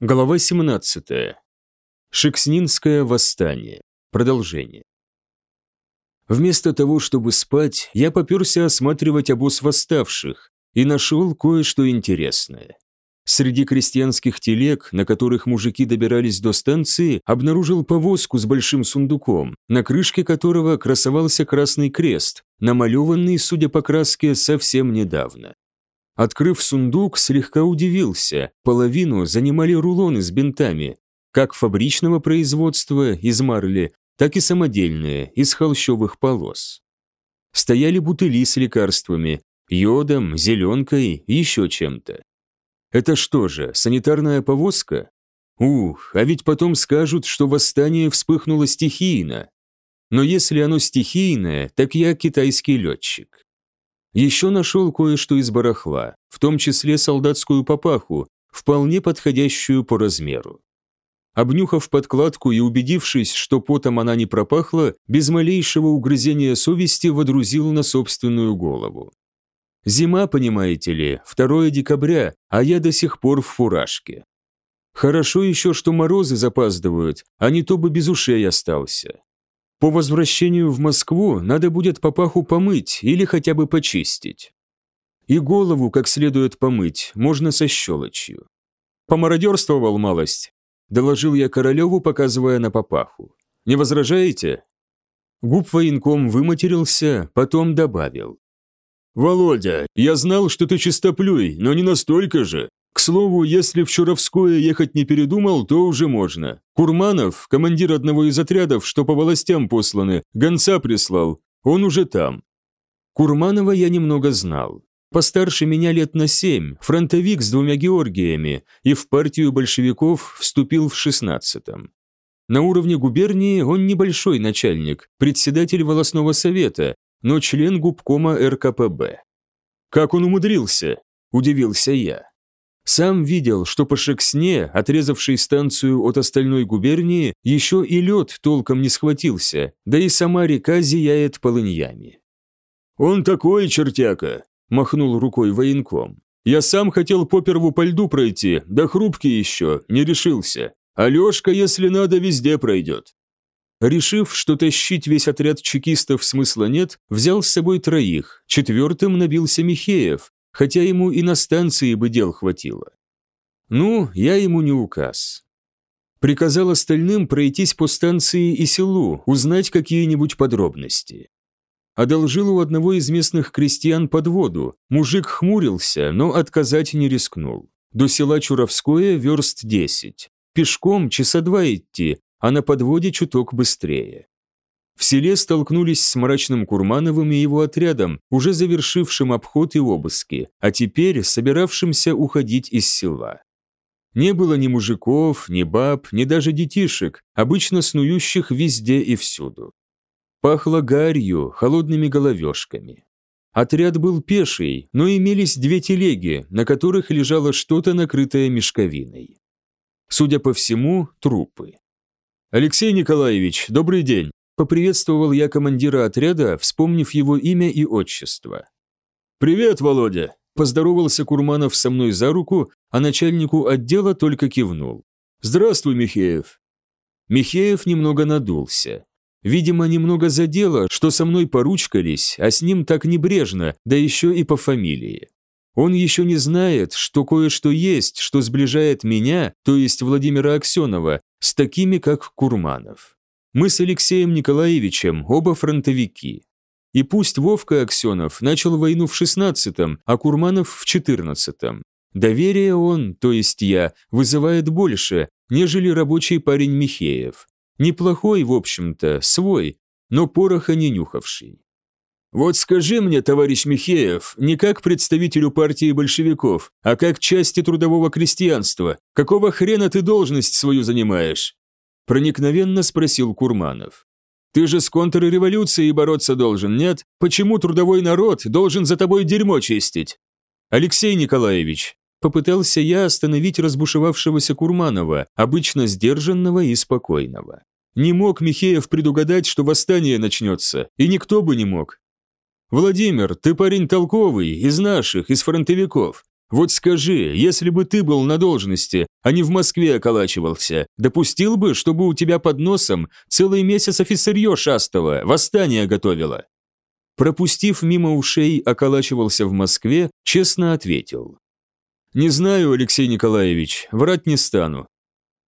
Глава 17. Шекснинское восстание. Продолжение. Вместо того, чтобы спать, я поперся осматривать обоз восставших и нашел кое-что интересное. Среди крестьянских телег, на которых мужики добирались до станции, обнаружил повозку с большим сундуком, на крышке которого красовался красный крест, намалеванный, судя по краске, совсем недавно. Открыв сундук, слегка удивился. Половину занимали рулоны с бинтами, как фабричного производства из марли, так и самодельные, из холщовых полос. Стояли бутыли с лекарствами, йодом, зеленкой, еще чем-то. Это что же, санитарная повозка? Ух, а ведь потом скажут, что восстание вспыхнуло стихийно. Но если оно стихийное, так я китайский летчик. Еще нашел кое-что из барахла, в том числе солдатскую папаху, вполне подходящую по размеру. Обнюхав подкладку и убедившись, что потом она не пропахла, без малейшего угрызения совести водрузил на собственную голову. Зима, понимаете ли, 2 декабря, а я до сих пор в фуражке. Хорошо еще, что морозы запаздывают, а не то бы без ушей остался. По возвращению в Москву надо будет папаху помыть или хотя бы почистить. И голову как следует помыть, можно со щелочью. Помародерствовал малость, доложил я Королеву, показывая на папаху. Не возражаете? Губ военком выматерился, потом добавил. «Володя, я знал, что ты чистоплюй, но не настолько же. К слову, если в Чуровское ехать не передумал, то уже можно. Курманов, командир одного из отрядов, что по властям посланы, гонца прислал. Он уже там. Курманова я немного знал. Постарше меня лет на семь, фронтовик с двумя Георгиями, и в партию большевиков вступил в шестнадцатом. На уровне губернии он небольшой начальник, председатель волосного совета, но член губкома РКПБ. «Как он умудрился?» – удивился я. Сам видел, что по Шексне, отрезавшей станцию от остальной губернии, еще и лед толком не схватился, да и сама река зияет полыньями. «Он такой чертяка!» – махнул рукой военком. «Я сам хотел поперву по льду пройти, да хрупкий еще, не решился. Алешка, если надо, везде пройдет». Решив, что тащить весь отряд чекистов смысла нет, взял с собой троих, четвертым набился Михеев, хотя ему и на станции бы дел хватило. Ну, я ему не указ. Приказал остальным пройтись по станции и селу, узнать какие-нибудь подробности. Одолжил у одного из местных крестьян подводу, мужик хмурился, но отказать не рискнул. До села Чуровское верст десять. Пешком часа два идти, а на подводе чуток быстрее. В селе столкнулись с мрачным Курмановым и его отрядом, уже завершившим обход и обыски, а теперь собиравшимся уходить из села. Не было ни мужиков, ни баб, ни даже детишек, обычно снующих везде и всюду. Пахло гарью, холодными головешками. Отряд был пеший, но имелись две телеги, на которых лежало что-то накрытое мешковиной. Судя по всему, трупы. «Алексей Николаевич, добрый день!» Поприветствовал я командира отряда, вспомнив его имя и отчество. «Привет, Володя!» – поздоровался Курманов со мной за руку, а начальнику отдела только кивнул. «Здравствуй, Михеев!» Михеев немного надулся. Видимо, немного задело, что со мной поручкались, а с ним так небрежно, да еще и по фамилии. Он еще не знает, что кое-что есть, что сближает меня, то есть Владимира Аксенова, с такими, как Курманов. Мы с Алексеем Николаевичем оба фронтовики. И пусть Вовка Аксенов начал войну в 16-м, а Курманов в 14-м. Доверие он, то есть я, вызывает больше, нежели рабочий парень Михеев. Неплохой, в общем-то, свой, но пороха не нюхавший. Вот скажи мне, товарищ Михеев, не как представителю партии большевиков, а как части трудового крестьянства, какого хрена ты должность свою занимаешь? Проникновенно спросил Курманов. «Ты же с контрреволюцией бороться должен, нет? Почему трудовой народ должен за тобой дерьмо чистить?» «Алексей Николаевич», попытался я остановить разбушевавшегося Курманова, обычно сдержанного и спокойного. Не мог Михеев предугадать, что восстание начнется, и никто бы не мог. «Владимир, ты парень толковый, из наших, из фронтовиков. Вот скажи, если бы ты был на должности, а не в Москве околачивался, допустил бы, чтобы у тебя под носом целый месяц офицерье шастало, восстание готовило?» Пропустив мимо ушей, околачивался в Москве, честно ответил. «Не знаю, Алексей Николаевич, врать не стану».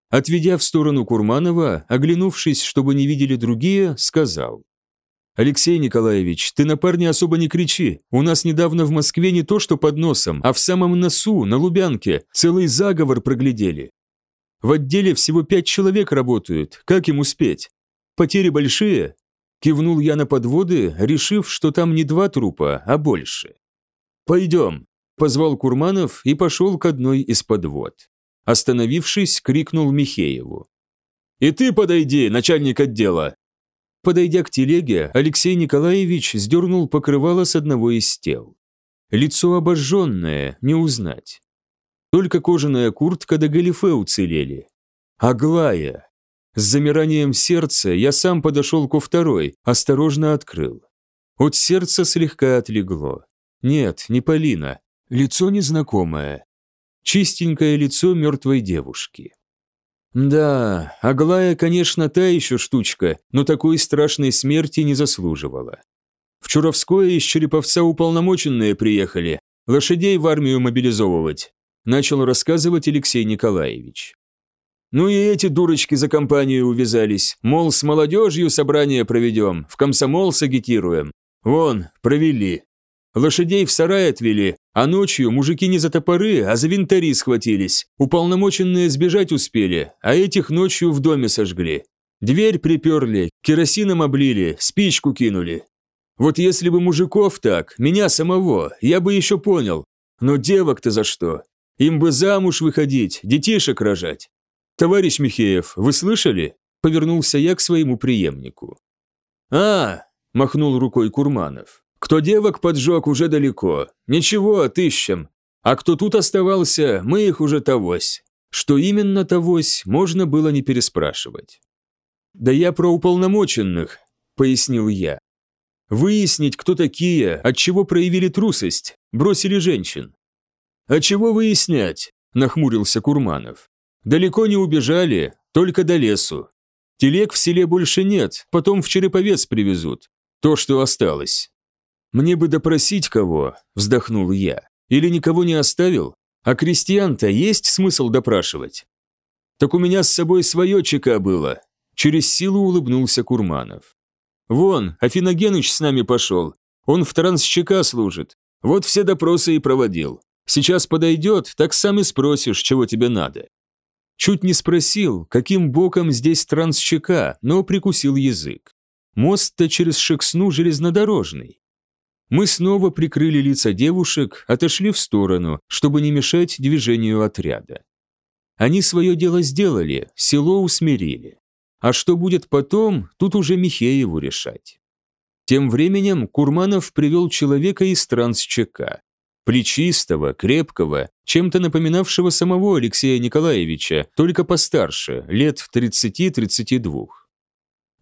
Отведя в сторону Курманова, оглянувшись, чтобы не видели другие, сказал. «Алексей Николаевич, ты на парня особо не кричи. У нас недавно в Москве не то что под носом, а в самом носу, на Лубянке, целый заговор проглядели. В отделе всего пять человек работают, как им успеть? Потери большие?» Кивнул я на подводы, решив, что там не два трупа, а больше. «Пойдем», – позвал Курманов и пошел к одной из подвод. Остановившись, крикнул Михееву. «И ты подойди, начальник отдела!» Подойдя к телеге, Алексей Николаевич сдернул покрывало с одного из тел. Лицо обожженное, не узнать. Только кожаная куртка да галифе уцелели. Аглая. С замиранием сердца я сам подошел ко второй, осторожно открыл. От сердца слегка отлегло. Нет, не Полина. Лицо незнакомое. Чистенькое лицо мертвой девушки. Да, Аглая, конечно, та еще штучка, но такой страшной смерти не заслуживала. В Чуровское из Череповца уполномоченные приехали, лошадей в армию мобилизовывать, начал рассказывать Алексей Николаевич. Ну и эти дурочки за компанию увязались, мол, с молодежью собрание проведем, в комсомол сагитируем. Вон, провели. Лошадей в сарай отвели, а ночью мужики не за топоры, а за винтари схватились. Уполномоченные сбежать успели, а этих ночью в доме сожгли. Дверь приперли, керосином облили, спичку кинули. Вот если бы мужиков так, меня самого, я бы еще понял. Но девок-то за что? Им бы замуж выходить, детишек рожать. Товарищ Михеев, вы слышали? Повернулся я к своему преемнику. А, махнул рукой Курманов. Кто девок поджег, уже далеко. Ничего, отыщем. А кто тут оставался, мы их уже тогось. Что именно тогось, можно было не переспрашивать. «Да я про уполномоченных», — пояснил я. «Выяснить, кто такие, от чего проявили трусость, бросили женщин». «А чего выяснять?» – нахмурился Курманов. «Далеко не убежали, только до лесу. Телег в селе больше нет, потом в Череповец привезут. То, что осталось. «Мне бы допросить кого», – вздохнул я. «Или никого не оставил? А крестьян-то есть смысл допрашивать?» «Так у меня с собой свое ЧК было», – через силу улыбнулся Курманов. «Вон, Афиногеныч с нами пошел. Он в трансчка служит. Вот все допросы и проводил. Сейчас подойдет, так сам и спросишь, чего тебе надо». Чуть не спросил, каким боком здесь трансчка, но прикусил язык. Мост-то через Шексну железнодорожный. Мы снова прикрыли лица девушек, отошли в сторону, чтобы не мешать движению отряда. Они свое дело сделали, село усмирили. А что будет потом, тут уже Михееву решать. Тем временем Курманов привел человека из трансчека. Плечистого, крепкого, чем-то напоминавшего самого Алексея Николаевича, только постарше, лет в 30-32.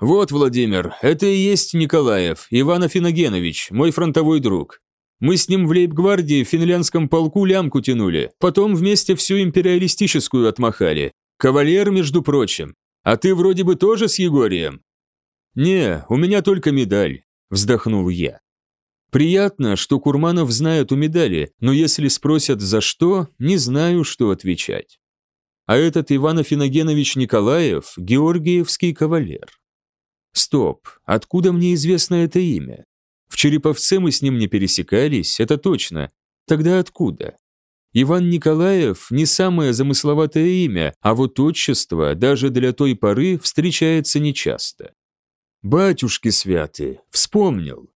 «Вот, Владимир, это и есть Николаев, Иван Афиногенович, мой фронтовой друг. Мы с ним в лейб-гвардии в финляндском полку лямку тянули, потом вместе всю империалистическую отмахали. Кавалер, между прочим. А ты вроде бы тоже с Егорием?» «Не, у меня только медаль», – вздохнул я. Приятно, что Курманов знает у медали, но если спросят за что, не знаю, что отвечать. А этот Иван Афиногенович Николаев – георгиевский кавалер. Стоп, откуда мне известно это имя? В Череповце мы с ним не пересекались, это точно. Тогда откуда? Иван Николаев не самое замысловатое имя, а вот отчество даже для той поры встречается нечасто. Батюшки святые, вспомнил.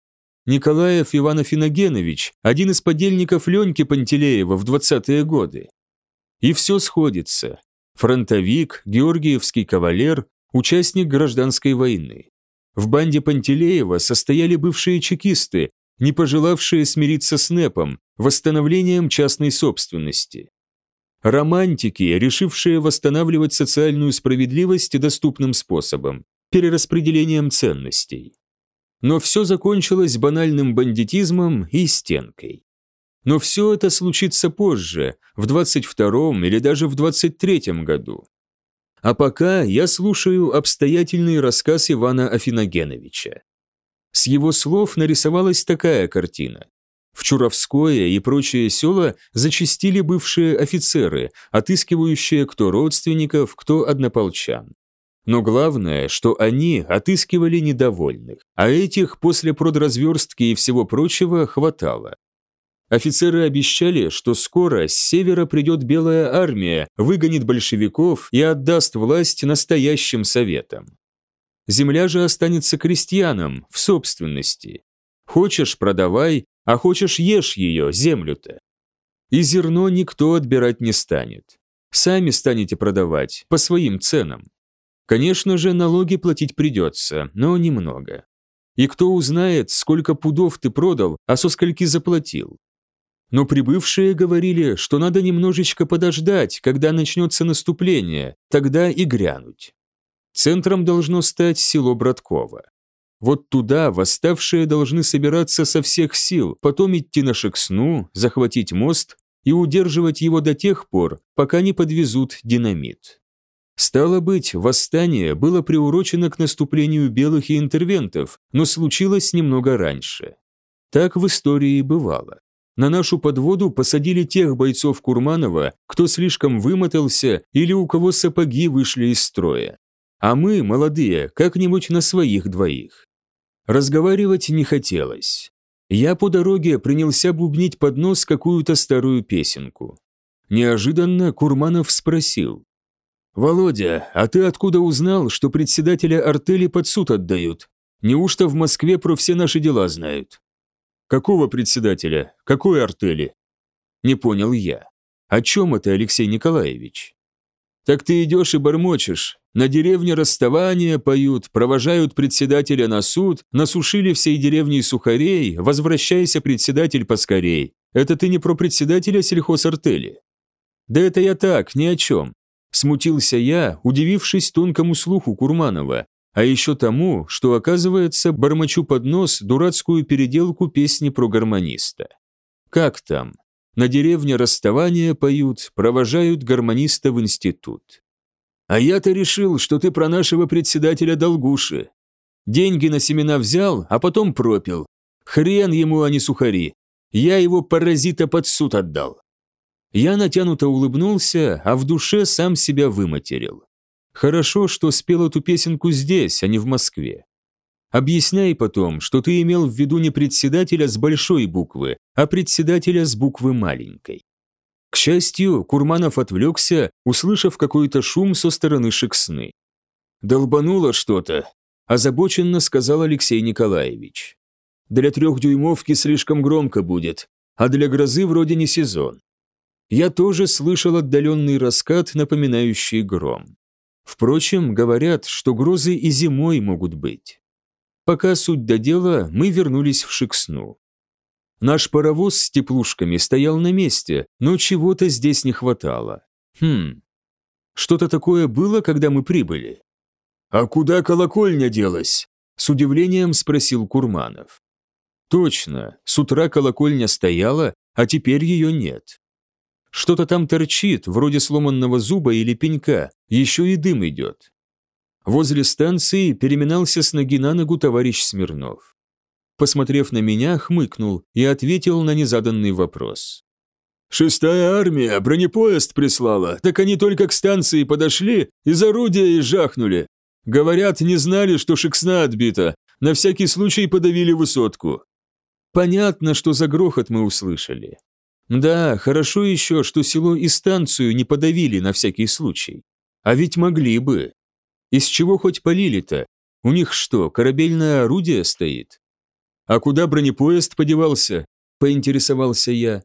Николаев Иван Афиногенович, один из подельников Леньки Пантелеева в 20-е годы. И все сходится. Фронтовик, георгиевский кавалер, участник гражданской войны. В банде Пантелеева состояли бывшие чекисты, не пожелавшие смириться с НЭПом, восстановлением частной собственности. Романтики, решившие восстанавливать социальную справедливость доступным способом, перераспределением ценностей. Но все закончилось банальным бандитизмом и стенкой. Но все это случится позже, в 22-м или даже в 23-м году. А пока я слушаю обстоятельный рассказ Ивана Афиногеновича. С его слов нарисовалась такая картина. В Чуровское и прочие села зачастили бывшие офицеры, отыскивающие кто родственников, кто однополчан. Но главное, что они отыскивали недовольных, а этих после продразверстки и всего прочего хватало. Офицеры обещали, что скоро с севера придет Белая армия, выгонит большевиков и отдаст власть настоящим советам. Земля же останется крестьянам, в собственности. Хочешь – продавай, а хочешь – ешь ее, землю-то. И зерно никто отбирать не станет. Сами станете продавать, по своим ценам. Конечно же, налоги платить придется, но немного. И кто узнает, сколько пудов ты продал, а со скольки заплатил? Но прибывшие говорили, что надо немножечко подождать, когда начнется наступление, тогда и грянуть. Центром должно стать село Братково. Вот туда восставшие должны собираться со всех сил, потом идти на Шексну, захватить мост и удерживать его до тех пор, пока не подвезут динамит. Стало быть, восстание было приурочено к наступлению белых и интервентов, но случилось немного раньше. Так в истории бывало. На нашу подводу посадили тех бойцов Курманова, кто слишком вымотался или у кого сапоги вышли из строя. А мы, молодые, как-нибудь на своих двоих. Разговаривать не хотелось. Я по дороге принялся бубнить под нос какую-то старую песенку. Неожиданно Курманов спросил. «Володя, а ты откуда узнал, что председателя артели под суд отдают? Неужто в Москве про все наши дела знают?» Какого председателя? Какой артели? Не понял я. О чем это, Алексей Николаевич? Так ты идешь и бормочешь. На деревне расставания поют, провожают председателя на суд, насушили всей деревни сухарей, возвращайся, председатель, поскорей. Это ты не про председателя сельхозартели? Да это я так, ни о чем. Смутился я, удивившись тонкому слуху Курманова, а еще тому, что, оказывается, бормочу под нос дурацкую переделку песни про гармониста. Как там? На деревне расставания поют, провожают гармониста в институт. А я-то решил, что ты про нашего председателя Долгуши. Деньги на семена взял, а потом пропил. Хрен ему, а не сухари. Я его паразита под суд отдал. Я натянуто улыбнулся, а в душе сам себя выматерил. Хорошо, что спел эту песенку здесь, а не в Москве. Объясняй потом, что ты имел в виду не председателя с большой буквы, а председателя с буквы маленькой. К счастью, Курманов отвлекся, услышав какой-то шум со стороны Шексны. «Долбануло что-то», – озабоченно сказал Алексей Николаевич. «Для трехдюймовки слишком громко будет, а для грозы вроде не сезон». Я тоже слышал отдаленный раскат, напоминающий гром. Впрочем, говорят, что грозы и зимой могут быть. Пока суть до дела, мы вернулись в Шексну. Наш паровоз с теплушками стоял на месте, но чего-то здесь не хватало. Хм, что-то такое было, когда мы прибыли? «А куда колокольня делась?» – с удивлением спросил Курманов. «Точно, с утра колокольня стояла, а теперь ее нет. Что-то там торчит, вроде сломанного зуба или пенька, еще и дым идет. Возле станции переминался с ноги на ногу товарищ Смирнов. Посмотрев на меня, хмыкнул и ответил на незаданный вопрос. «Шестая армия бронепоезд прислала, так они только к станции подошли, из орудия и жахнули. Говорят, не знали, что Шексна отбита, на всякий случай подавили высотку». Понятно, что за грохот мы услышали. Да, хорошо еще, что село и станцию не подавили на всякий случай. А ведь могли бы. Из чего хоть полили-то? У них что, корабельное орудие стоит? А куда бронепоезд подевался? Поинтересовался я.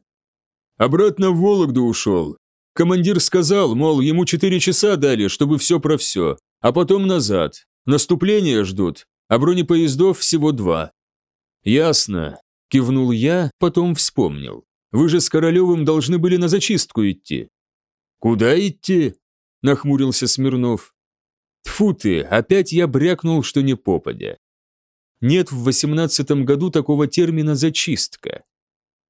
Обратно в Вологду ушел. Командир сказал, мол, ему четыре часа дали, чтобы все про все, а потом назад. Наступление ждут, а бронепоездов всего два. Ясно, кивнул я, потом вспомнил. Вы же с Королевым должны были на зачистку идти». «Куда идти?» – нахмурился Смирнов. Тфу ты, опять я брякнул, что не попадя. Нет в восемнадцатом году такого термина «зачистка».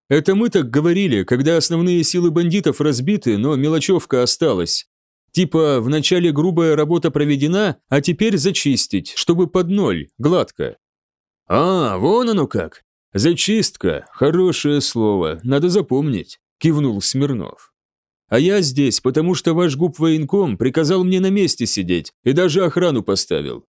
Это мы так говорили, когда основные силы бандитов разбиты, но мелочевка осталась. Типа, вначале грубая работа проведена, а теперь зачистить, чтобы под ноль, гладко. А, вон оно как. Зачистка, хорошее слово, надо запомнить, кивнул Смирнов. А я здесь, потому что ваш губ военком приказал мне на месте сидеть и даже охрану поставил.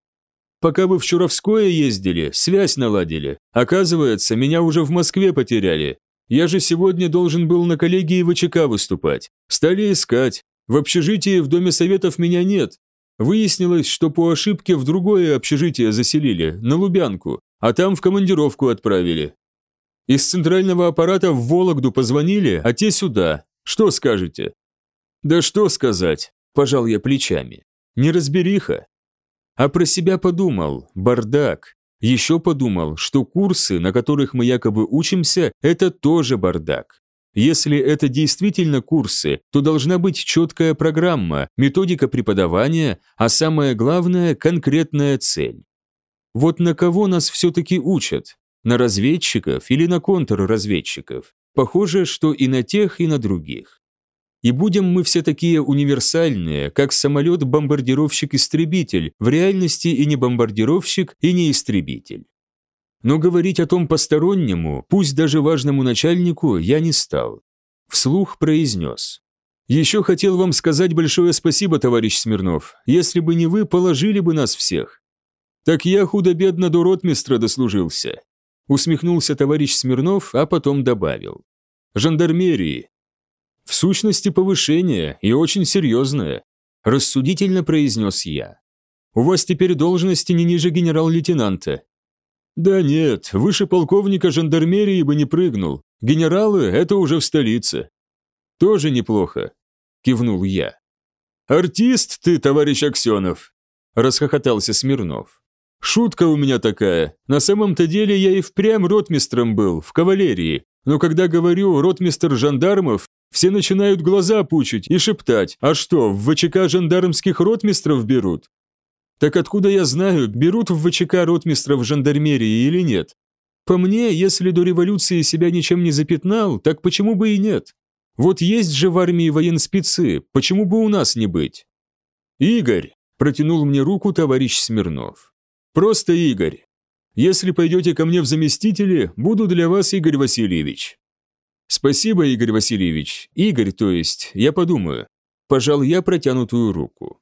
Пока вы в Чуровское ездили, связь наладили. Оказывается, меня уже в Москве потеряли. Я же сегодня должен был на коллегии ВЧК выступать. Стали искать. В общежитии в Доме Советов меня нет. Выяснилось, что по ошибке в другое общежитие заселили, на Лубянку, а там в командировку отправили. Из центрального аппарата в Вологду позвонили, а те сюда. Что скажете? Да что сказать, пожал я плечами. Неразбериха. А про себя подумал, бардак. Еще подумал, что курсы, на которых мы якобы учимся, это тоже бардак. Если это действительно курсы, то должна быть четкая программа, методика преподавания, а самое главное – конкретная цель. Вот на кого нас все-таки учат? На разведчиков или на контрразведчиков? Похоже, что и на тех, и на других. И будем мы все такие универсальные, как самолет-бомбардировщик-истребитель, в реальности и не бомбардировщик, и не истребитель. Но говорить о том постороннему, пусть даже важному начальнику, я не стал. Вслух произнес. «Еще хотел вам сказать большое спасибо, товарищ Смирнов. Если бы не вы, положили бы нас всех». «Так я худо-бедно до ротмистра дослужился», усмехнулся товарищ Смирнов, а потом добавил. «Жандармерии». «В сущности, повышение, и очень серьезное», рассудительно произнес я. «У вас теперь должности не ниже генерал-лейтенанта, «Да нет, выше полковника жандармерии бы не прыгнул. Генералы – это уже в столице». «Тоже неплохо», – кивнул я. «Артист ты, товарищ Аксенов», – расхохотался Смирнов. «Шутка у меня такая. На самом-то деле я и впрямь ротмистром был, в кавалерии. Но когда говорю «ротмистр жандармов», все начинают глаза пучить и шептать, а что, в ВЧК жандармских ротмистров берут? Так откуда я знаю, берут в ВЧК ротмистров жандармерии или нет? По мне, если до революции себя ничем не запятнал, так почему бы и нет? Вот есть же в армии военспецы, почему бы у нас не быть? Игорь, протянул мне руку товарищ Смирнов. Просто Игорь. Если пойдете ко мне в заместители, буду для вас Игорь Васильевич. Спасибо, Игорь Васильевич. Игорь, то есть, я подумаю. Пожал я протянутую руку.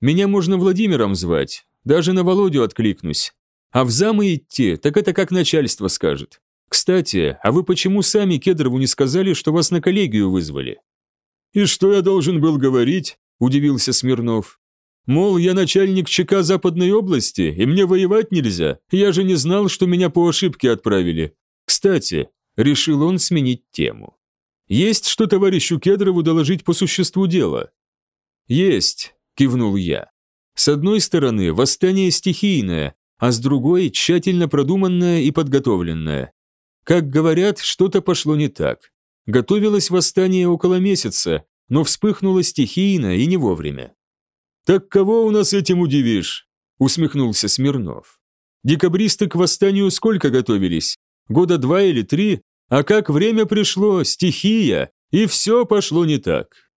Меня можно Владимиром звать, даже на Володю откликнусь. А в замы идти, так это как начальство скажет. Кстати, а вы почему сами Кедрову не сказали, что вас на коллегию вызвали?» «И что я должен был говорить?» – удивился Смирнов. «Мол, я начальник ЧК Западной области, и мне воевать нельзя. Я же не знал, что меня по ошибке отправили. Кстати, решил он сменить тему. Есть что товарищу Кедрову доложить по существу дела?» «Есть кивнул я. С одной стороны, восстание стихийное, а с другой – тщательно продуманное и подготовленное. Как говорят, что-то пошло не так. Готовилось восстание около месяца, но вспыхнуло стихийно и не вовремя. «Так кого у нас этим удивишь?» – усмехнулся Смирнов. «Декабристы к восстанию сколько готовились? Года два или три? А как время пришло, стихия, и все пошло не так».